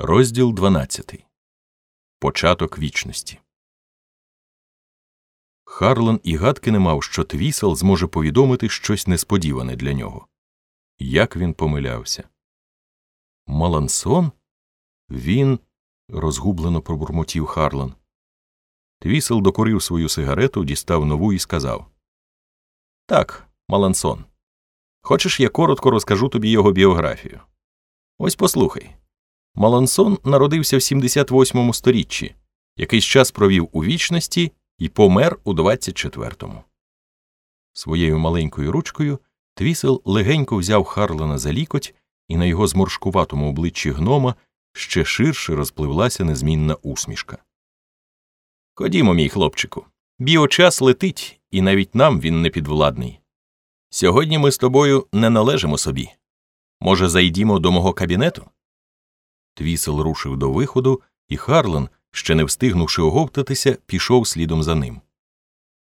Розділ 12. Початок вічності. Харлан і гадки не мав, що Твісел зможе повідомити щось несподіване для нього. Як він помилявся. Малансон? Він. розгублено пробурмотів Харлан. Твісел докорив свою сигарету, дістав нову і сказав Так, Малансон. Хочеш, я коротко розкажу тобі його біографію. Ось послухай. Малансон народився в 78-му сторіччі, якийсь час провів у вічності і помер у 24-му. Своєю маленькою ручкою Твісел легенько взяв Харлана за лікоть, і на його зморшкуватому обличчі гнома ще ширше розпливлася незмінна усмішка. Ходімо, мій хлопчику. Біочас летить, і навіть нам він не підвладний. Сьогодні ми з тобою не належимо собі. Може, зайдімо до мого кабінету? Твісел рушив до виходу, і Харлан, ще не встигнувши оговтатися, пішов слідом за ним.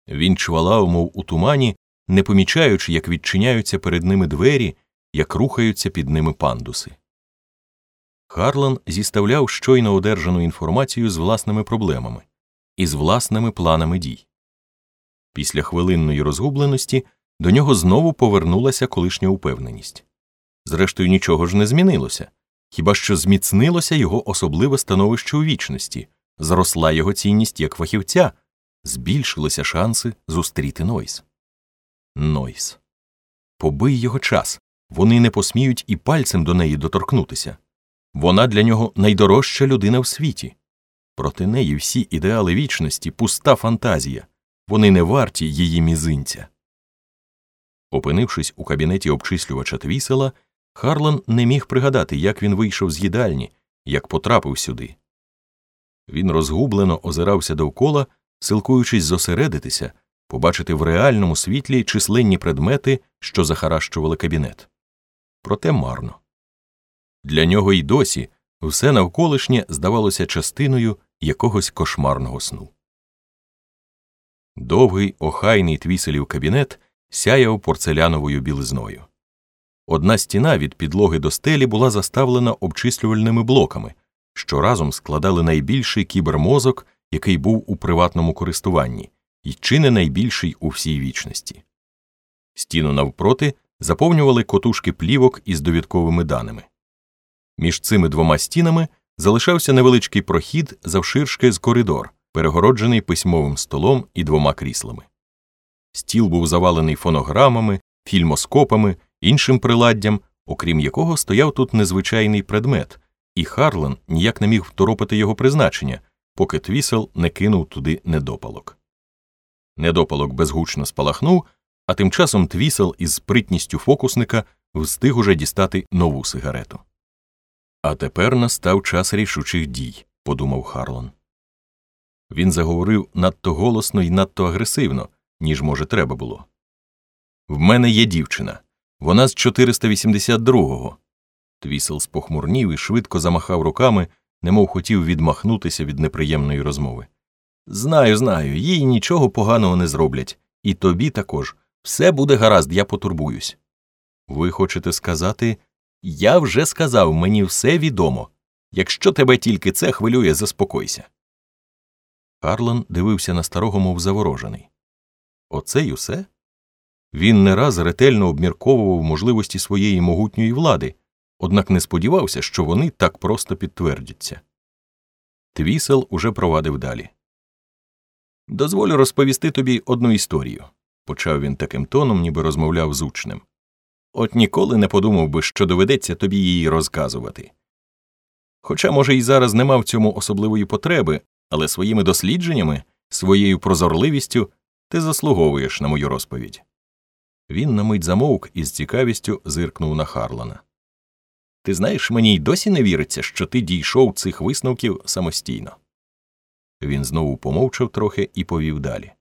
Він чвалав, мов у тумані, не помічаючи, як відчиняються перед ними двері, як рухаються під ними пандуси. Харлан зіставляв щойно одержану інформацію з власними проблемами і з власними планами дій. Після хвилинної розгубленості до нього знову повернулася колишня упевненість. Зрештою, нічого ж не змінилося хіба що зміцнилося його особливе становище у вічності, зросла його цінність як фахівця, збільшилися шанси зустріти Нойс. Нойс. Побий його час. Вони не посміють і пальцем до неї доторкнутися. Вона для нього найдорожча людина в світі. Проти неї всі ідеали вічності, пуста фантазія, вони не варті її мізинця. Опинившись у кабінеті обчислювача твісела, Харлан не міг пригадати, як він вийшов з їдальні, як потрапив сюди. Він розгублено озирався довкола, силкуючись зосередитися, побачити в реальному світлі численні предмети, що захаращували кабінет. Проте марно. Для нього й досі все навколишнє здавалося частиною якогось кошмарного сну. Довгий охайний твіселів кабінет сяяв порцеляновою білизною. Одна стіна від підлоги до стелі була заставлена обчислювальними блоками, що разом складали найбільший кібермозок, який був у приватному користуванні, і чи не найбільший у всій вічності. Стіну навпроти заповнювали котушки плівок із довідковими даними. Між цими двома стінами залишався невеличкий прохід завширшки з коридор, перегороджений письмовим столом і двома кріслами. Стіл був завалений фонограмами, фільмоскопами іншим приладдям, окрім якого стояв тут незвичайний предмет, і Харлан ніяк не міг второпити його призначення, поки твісел не кинув туди недопалок. Недопалок безгучно спалахнув, а тим часом твісел із спритністю фокусника встиг уже дістати нову сигарету. А тепер настав час рішучих дій, подумав Харлан. Він заговорив надто голосно і надто агресивно, ніж, може, треба було. В мене є дівчина. Вона з 482-го. Твісел спохмурнів і швидко замахав руками, немов хотів відмахнутися від неприємної розмови. Знаю, знаю, їй нічого поганого не зроблять, і тобі також. Все буде гаразд, я потурбуюсь. Ви хочете сказати я вже сказав, мені все відомо. Якщо тебе тільки це хвилює, заспокойся. Харлан дивився на старого, мов заворожений. Оце й усе? Він не раз ретельно обмірковував можливості своєї могутньої влади, однак не сподівався, що вони так просто підтвердяться. Твісел уже провадив далі. Дозволю розповісти тобі одну історію, почав він таким тоном, ніби розмовляв з учнем. От ніколи не подумав би, що доведеться тобі її розказувати. Хоча, може, і зараз нема в цьому особливої потреби, але своїми дослідженнями, своєю прозорливістю ти заслуговуєш на мою розповідь. Він на мить замовк і з цікавістю зиркнув на Харлана. Ти знаєш, мені й досі не віриться, що ти дійшов цих висновків самостійно. Він знову помовчав трохи і повів далі.